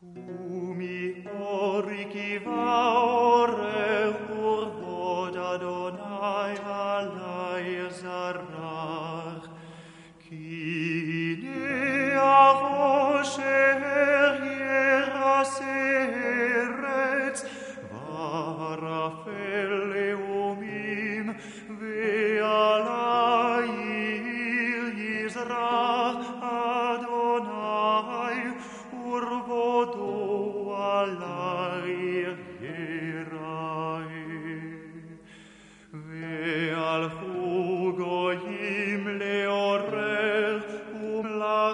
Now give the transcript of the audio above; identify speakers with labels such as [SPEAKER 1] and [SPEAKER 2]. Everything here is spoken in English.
[SPEAKER 1] Umi origiva